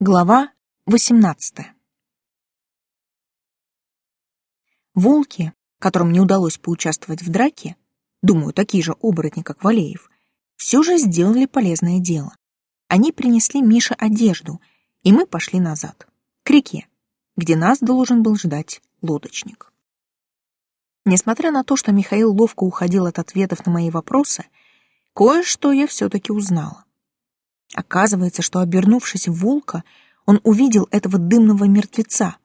Глава 18 Волки, которым не удалось поучаствовать в драке, думаю, такие же оборотни, как Валеев, все же сделали полезное дело. Они принесли Мише одежду, и мы пошли назад, к реке, где нас должен был ждать лодочник. Несмотря на то, что Михаил ловко уходил от ответов на мои вопросы, кое-что я все-таки узнала. Оказывается, что, обернувшись в волка, он увидел этого дымного мертвеца,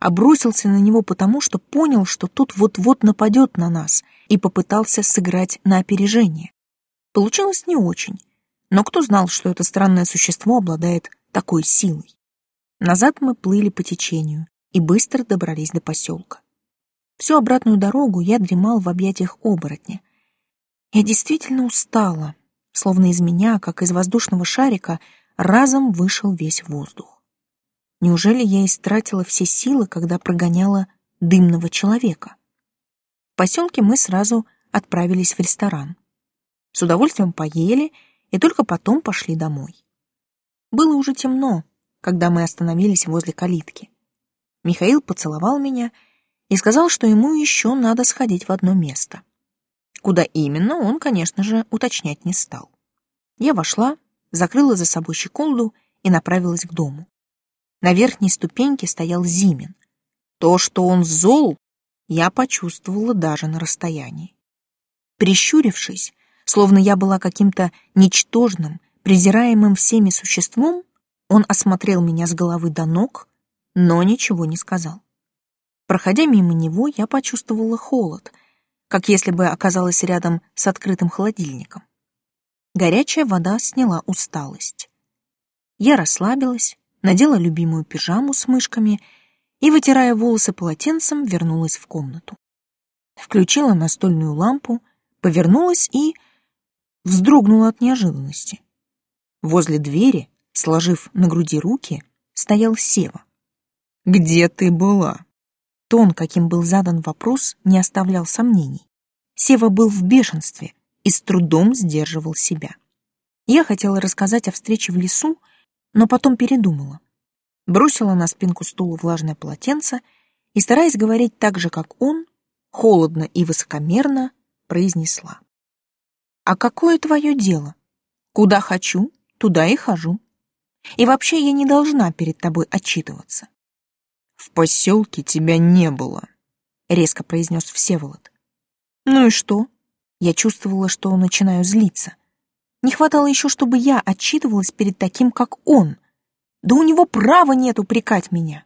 обрусился на него потому, что понял, что тот вот-вот нападет на нас, и попытался сыграть на опережение. Получилось не очень, но кто знал, что это странное существо обладает такой силой? Назад мы плыли по течению и быстро добрались до поселка. Всю обратную дорогу я дремал в объятиях оборотня. Я действительно устала, словно из меня, как из воздушного шарика, разом вышел весь воздух. Неужели я истратила все силы, когда прогоняла дымного человека? В поселке мы сразу отправились в ресторан. С удовольствием поели и только потом пошли домой. Было уже темно, когда мы остановились возле калитки. Михаил поцеловал меня и сказал, что ему еще надо сходить в одно место. Куда именно, он, конечно же, уточнять не стал. Я вошла, закрыла за собой щеколду и направилась к дому. На верхней ступеньке стоял Зимин. То, что он зол, я почувствовала даже на расстоянии. Прищурившись, словно я была каким-то ничтожным, презираемым всеми существом, он осмотрел меня с головы до ног, но ничего не сказал. Проходя мимо него, я почувствовала холод — как если бы оказалась рядом с открытым холодильником. Горячая вода сняла усталость. Я расслабилась, надела любимую пижаму с мышками и, вытирая волосы полотенцем, вернулась в комнату. Включила настольную лампу, повернулась и вздрогнула от неожиданности. Возле двери, сложив на груди руки, стоял Сева. «Где ты была?» Тон, каким был задан вопрос, не оставлял сомнений. Сева был в бешенстве и с трудом сдерживал себя. Я хотела рассказать о встрече в лесу, но потом передумала. Бросила на спинку стула влажное полотенце и, стараясь говорить так же, как он, холодно и высокомерно произнесла. «А какое твое дело? Куда хочу, туда и хожу. И вообще я не должна перед тобой отчитываться. «В поселке тебя не было», — резко произнес Всеволод. «Ну и что?» Я чувствовала, что начинаю злиться. Не хватало еще, чтобы я отчитывалась перед таким, как он. Да у него права нет упрекать меня.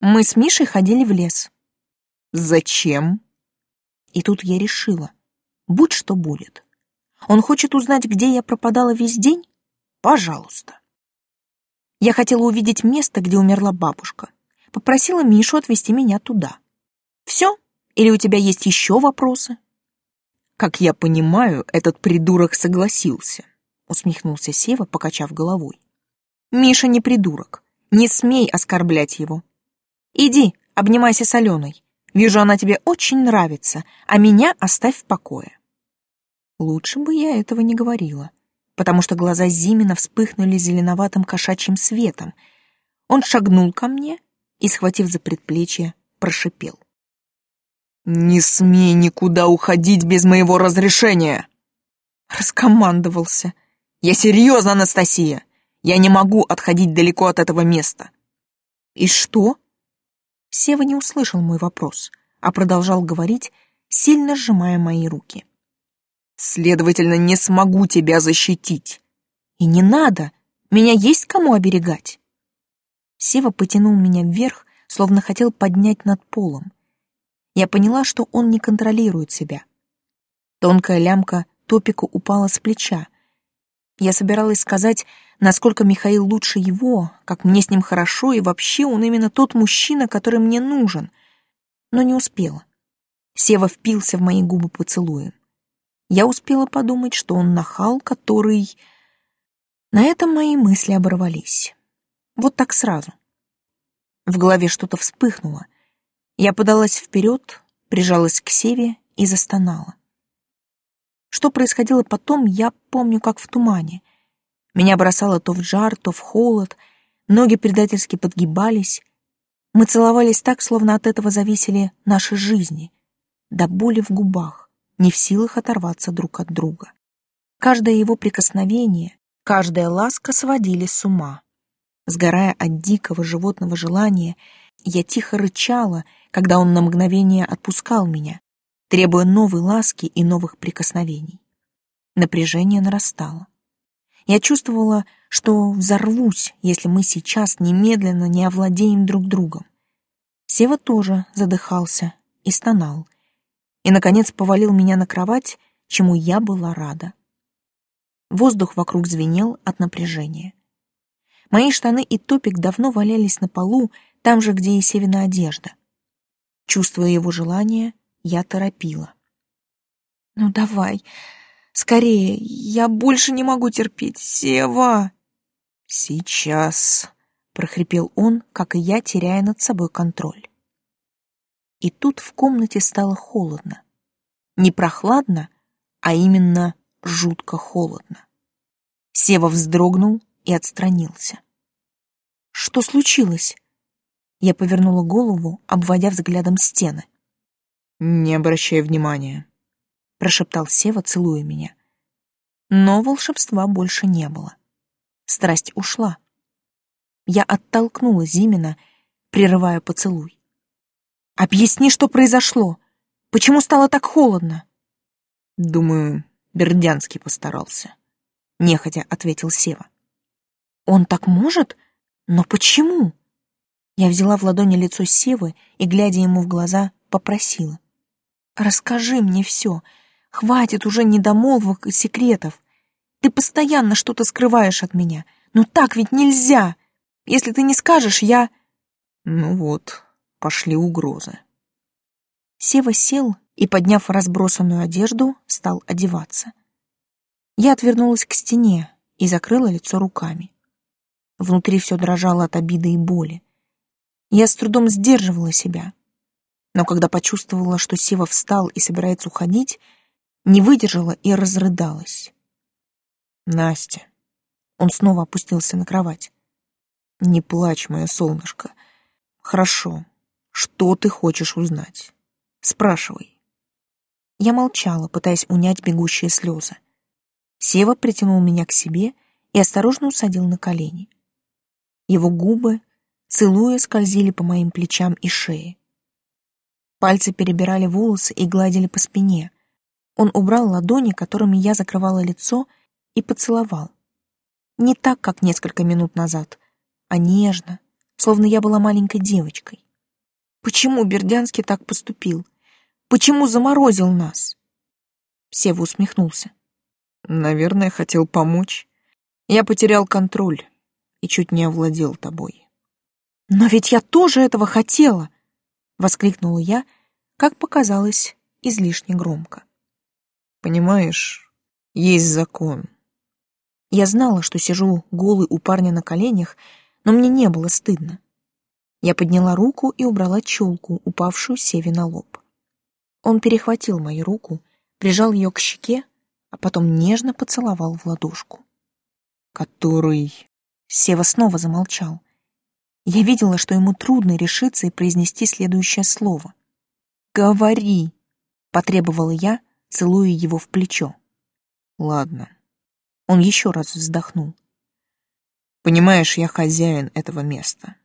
Мы с Мишей ходили в лес. «Зачем?» И тут я решила, будь что будет. Он хочет узнать, где я пропадала весь день? Пожалуйста. Я хотела увидеть место, где умерла бабушка попросила Мишу отвезти меня туда. Все? Или у тебя есть еще вопросы? Как я понимаю, этот придурок согласился, усмехнулся Сева, покачав головой. Миша не придурок. Не смей оскорблять его. Иди, обнимайся с Аленой. Вижу, она тебе очень нравится, а меня оставь в покое. Лучше бы я этого не говорила, потому что глаза Зимина вспыхнули зеленоватым кошачьим светом. Он шагнул ко мне и, схватив за предплечье, прошипел. «Не смей никуда уходить без моего разрешения!» Раскомандовался. «Я серьезно, Анастасия! Я не могу отходить далеко от этого места!» «И что?» Сева не услышал мой вопрос, а продолжал говорить, сильно сжимая мои руки. «Следовательно, не смогу тебя защитить!» «И не надо! Меня есть кому оберегать!» Сева потянул меня вверх, словно хотел поднять над полом. Я поняла, что он не контролирует себя. Тонкая лямка топика упала с плеча. Я собиралась сказать, насколько Михаил лучше его, как мне с ним хорошо, и вообще он именно тот мужчина, который мне нужен. Но не успела. Сева впился в мои губы поцелуем. Я успела подумать, что он нахал, который... На этом мои мысли оборвались. Вот так сразу. В голове что-то вспыхнуло. Я подалась вперед, прижалась к Севе и застонала. Что происходило потом, я помню как в тумане. Меня бросало то в жар, то в холод, Ноги предательски подгибались. Мы целовались так, словно от этого зависели наши жизни. До боли в губах, не в силах оторваться друг от друга. Каждое его прикосновение, каждая ласка сводили с ума. Сгорая от дикого животного желания, я тихо рычала, когда он на мгновение отпускал меня, требуя новой ласки и новых прикосновений. Напряжение нарастало. Я чувствовала, что взорвусь, если мы сейчас немедленно не овладеем друг другом. Сева тоже задыхался и стонал, и, наконец, повалил меня на кровать, чему я была рада. Воздух вокруг звенел от напряжения. Мои штаны и топик давно валялись на полу, там же, где и Севина одежда. Чувствуя его желание, я торопила. «Ну давай, скорее, я больше не могу терпеть, Сева!» «Сейчас», — прохрипел он, как и я, теряя над собой контроль. И тут в комнате стало холодно. Не прохладно, а именно жутко холодно. Сева вздрогнул и отстранился. «Что случилось?» Я повернула голову, обводя взглядом стены. «Не обращай внимания», — прошептал Сева, целуя меня. Но волшебства больше не было. Страсть ушла. Я оттолкнула Зимина, прерывая поцелуй. «Объясни, что произошло. Почему стало так холодно?» «Думаю, Бердянский постарался», — нехотя ответил Сева. «Он так может? Но почему?» Я взяла в ладони лицо Севы и, глядя ему в глаза, попросила. «Расскажи мне все. Хватит уже недомолвок и секретов. Ты постоянно что-то скрываешь от меня. Но так ведь нельзя. Если ты не скажешь, я...» «Ну вот, пошли угрозы». Сева сел и, подняв разбросанную одежду, стал одеваться. Я отвернулась к стене и закрыла лицо руками. Внутри все дрожало от обиды и боли. Я с трудом сдерживала себя. Но когда почувствовала, что Сева встал и собирается уходить, не выдержала и разрыдалась. «Настя». Он снова опустился на кровать. «Не плачь, мое солнышко. Хорошо. Что ты хочешь узнать? Спрашивай». Я молчала, пытаясь унять бегущие слезы. Сева притянул меня к себе и осторожно усадил на колени. Его губы, целуя, скользили по моим плечам и шее. Пальцы перебирали волосы и гладили по спине. Он убрал ладони, которыми я закрывала лицо, и поцеловал. Не так, как несколько минут назад, а нежно, словно я была маленькой девочкой. Почему Бердянский так поступил? Почему заморозил нас?» Сева усмехнулся. «Наверное, хотел помочь. Я потерял контроль и чуть не овладел тобой». «Но ведь я тоже этого хотела!» — воскликнула я, как показалось, излишне громко. «Понимаешь, есть закон». Я знала, что сижу голый у парня на коленях, но мне не было стыдно. Я подняла руку и убрала челку, упавшую Севе на лоб. Он перехватил мою руку, прижал ее к щеке, а потом нежно поцеловал в ладошку. «Который...» Сева снова замолчал. Я видела, что ему трудно решиться и произнести следующее слово. «Говори!» — потребовала я, целуя его в плечо. «Ладно». Он еще раз вздохнул. «Понимаешь, я хозяин этого места.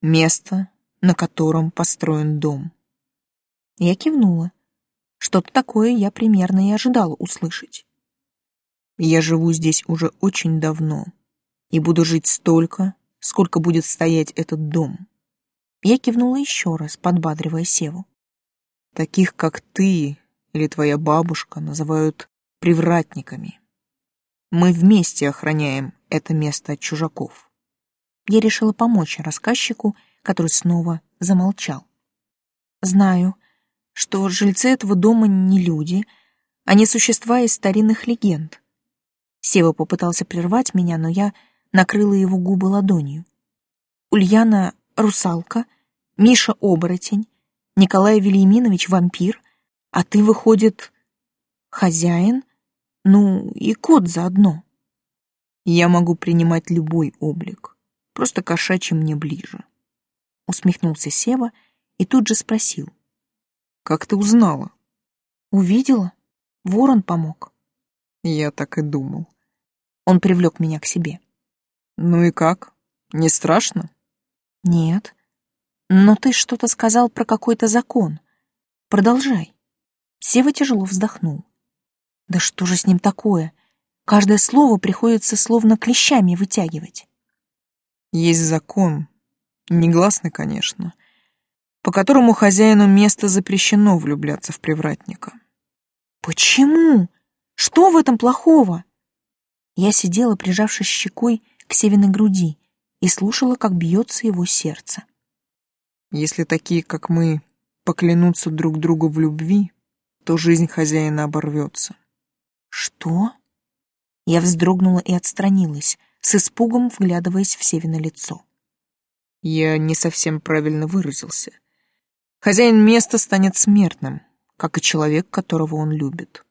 Место, на котором построен дом. Я кивнула. Что-то такое я примерно и ожидала услышать. Я живу здесь уже очень давно и буду жить столько, сколько будет стоять этот дом. Я кивнула еще раз, подбадривая Севу. Таких, как ты или твоя бабушка, называют привратниками. Мы вместе охраняем это место от чужаков. Я решила помочь рассказчику, который снова замолчал. Знаю, что жильцы этого дома не люди, а не существа из старинных легенд. Сева попытался прервать меня, но я накрыла его губы ладонью. Ульяна — русалка, Миша — оборотень, Николай Вильяминович — вампир, а ты, выходит, хозяин, ну и кот заодно. Я могу принимать любой облик, Просто кошачий мне ближе. Усмехнулся Сева и тут же спросил. Как ты узнала? Увидела. Ворон помог. Я так и думал. Он привлек меня к себе. Ну и как? Не страшно? Нет. Но ты что-то сказал про какой-то закон. Продолжай. Сева тяжело вздохнул. Да что же с ним такое? Каждое слово приходится словно клещами вытягивать. Есть закон, негласный, конечно, по которому хозяину места запрещено влюбляться в привратника. Почему? Что в этом плохого? Я сидела, прижавшись щекой к Севиной груди, и слушала, как бьется его сердце. Если такие, как мы, поклянутся друг другу в любви, то жизнь хозяина оборвется. Что? Я вздрогнула и отстранилась, с испугом вглядываясь в Севино лицо. Я не совсем правильно выразился. Хозяин места станет смертным, как и человек, которого он любит.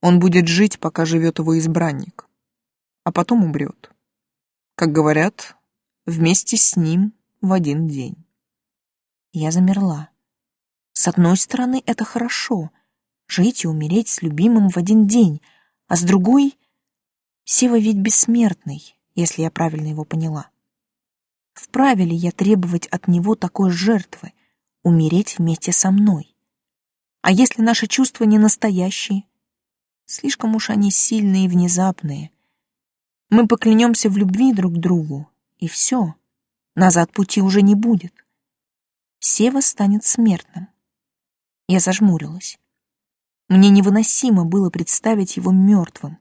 Он будет жить, пока живет его избранник, а потом умрет. Как говорят, вместе с ним в один день. Я замерла. С одной стороны, это хорошо — жить и умереть с любимым в один день, а с другой Сева ведь бессмертный, если я правильно его поняла. Вправе ли я требовать от него такой жертвы, умереть вместе со мной? А если наши чувства не настоящие? Слишком уж они сильные и внезапные. Мы поклянемся в любви друг другу, и все. Назад пути уже не будет. Сева станет смертным. Я зажмурилась. Мне невыносимо было представить его мертвым,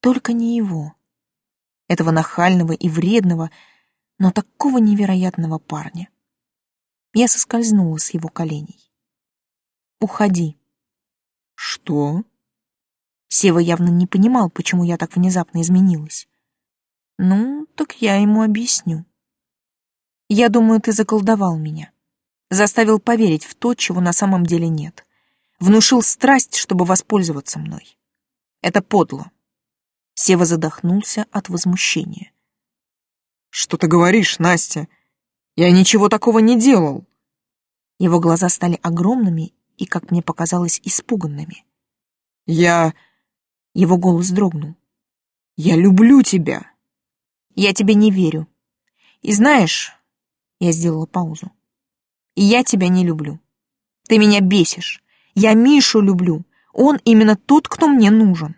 только не его. Этого нахального и вредного, но такого невероятного парня. Я соскользнула с его коленей. «Уходи». «Что?» Сева явно не понимал, почему я так внезапно изменилась. «Ну, так я ему объясню. Я думаю, ты заколдовал меня. Заставил поверить в то, чего на самом деле нет. Внушил страсть, чтобы воспользоваться мной. Это подло. Сева задохнулся от возмущения. «Что ты говоришь, Настя? Я ничего такого не делал!» Его глаза стали огромными и, как мне показалось, испуганными. «Я...» Его голос дрогнул. «Я люблю тебя!» «Я тебе не верю. И знаешь...» Я сделала паузу. «И я тебя не люблю. Ты меня бесишь. Я Мишу люблю. Он именно тот, кто мне нужен».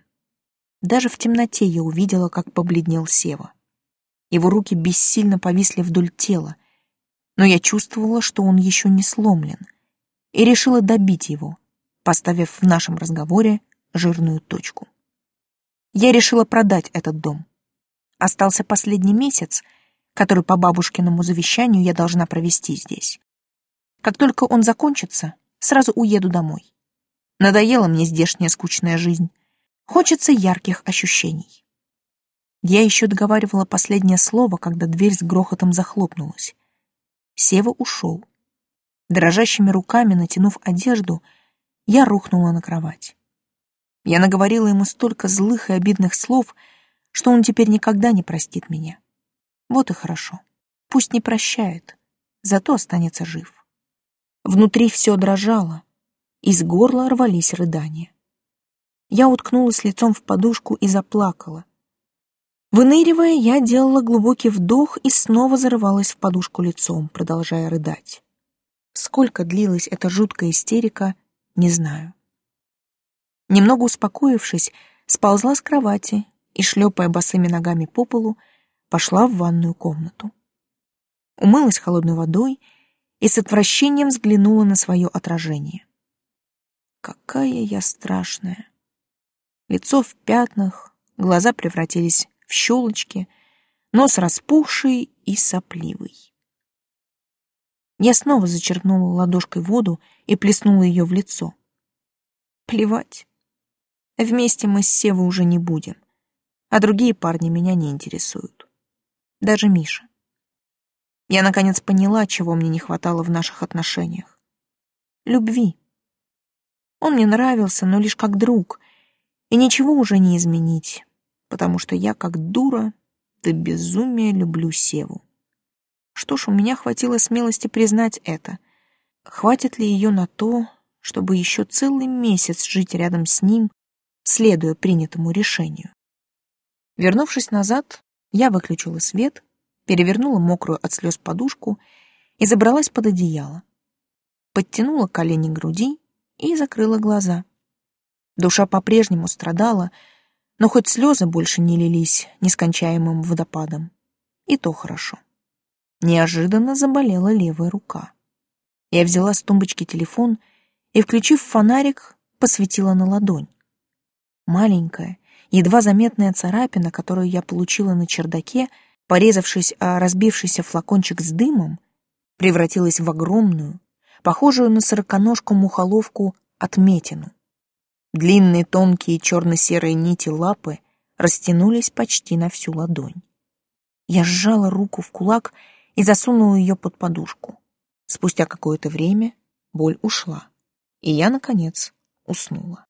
Даже в темноте я увидела, как побледнел Сева. Его руки бессильно повисли вдоль тела, но я чувствовала, что он еще не сломлен, и решила добить его, поставив в нашем разговоре жирную точку. Я решила продать этот дом. Остался последний месяц, который по бабушкиному завещанию я должна провести здесь. Как только он закончится, сразу уеду домой. Надоела мне здешняя скучная жизнь. Хочется ярких ощущений. Я еще договаривала последнее слово, когда дверь с грохотом захлопнулась. Сева ушел. Дрожащими руками, натянув одежду, я рухнула на кровать. Я наговорила ему столько злых и обидных слов, что он теперь никогда не простит меня. Вот и хорошо. Пусть не прощает, зато останется жив. Внутри все дрожало, из горла рвались рыдания. Я уткнулась лицом в подушку и заплакала. Выныривая, я делала глубокий вдох и снова зарывалась в подушку лицом, продолжая рыдать. Сколько длилась эта жуткая истерика, не знаю. Немного успокоившись, сползла с кровати и, шлепая босыми ногами по полу, пошла в ванную комнату. Умылась холодной водой и с отвращением взглянула на свое отражение. Какая я страшная! лицо в пятнах, глаза превратились в щелочки, нос распухший и сопливый. Я снова зачерпнула ладошкой воду и плеснула ее в лицо. Плевать. Вместе мы с Севой уже не будем, а другие парни меня не интересуют. Даже Миша. Я наконец поняла, чего мне не хватало в наших отношениях. Любви. Он мне нравился, но лишь как друг, и ничего уже не изменить, потому что я, как дура, до безумия люблю Севу. Что ж, у меня хватило смелости признать это. Хватит ли ее на то, чтобы еще целый месяц жить рядом с ним, следуя принятому решению? Вернувшись назад, я выключила свет, перевернула мокрую от слез подушку и забралась под одеяло. Подтянула колени к груди и закрыла глаза. Душа по-прежнему страдала, но хоть слезы больше не лились нескончаемым водопадом. И то хорошо. Неожиданно заболела левая рука. Я взяла с тумбочки телефон и, включив фонарик, посветила на ладонь. Маленькая, едва заметная царапина, которую я получила на чердаке, порезавшись о разбившийся флакончик с дымом, превратилась в огромную, похожую на сороконожку-мухоловку, отметину. Длинные тонкие черно-серые нити лапы растянулись почти на всю ладонь. Я сжала руку в кулак и засунула ее под подушку. Спустя какое-то время боль ушла, и я, наконец, уснула.